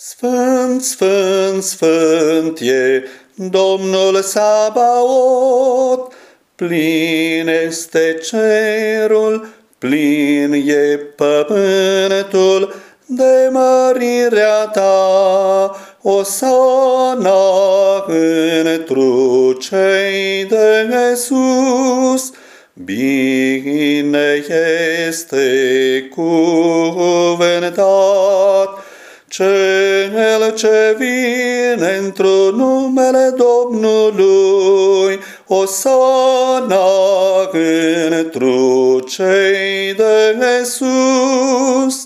Sfânt, sfânt, sfânt e Domnul Sabaot, plin este cerul, plin e pământul. De mărirea ta, o sana întru cei de sus. Bine este cuvântat cel ce vine într-un numele Domnului, o sana întru cei de sus.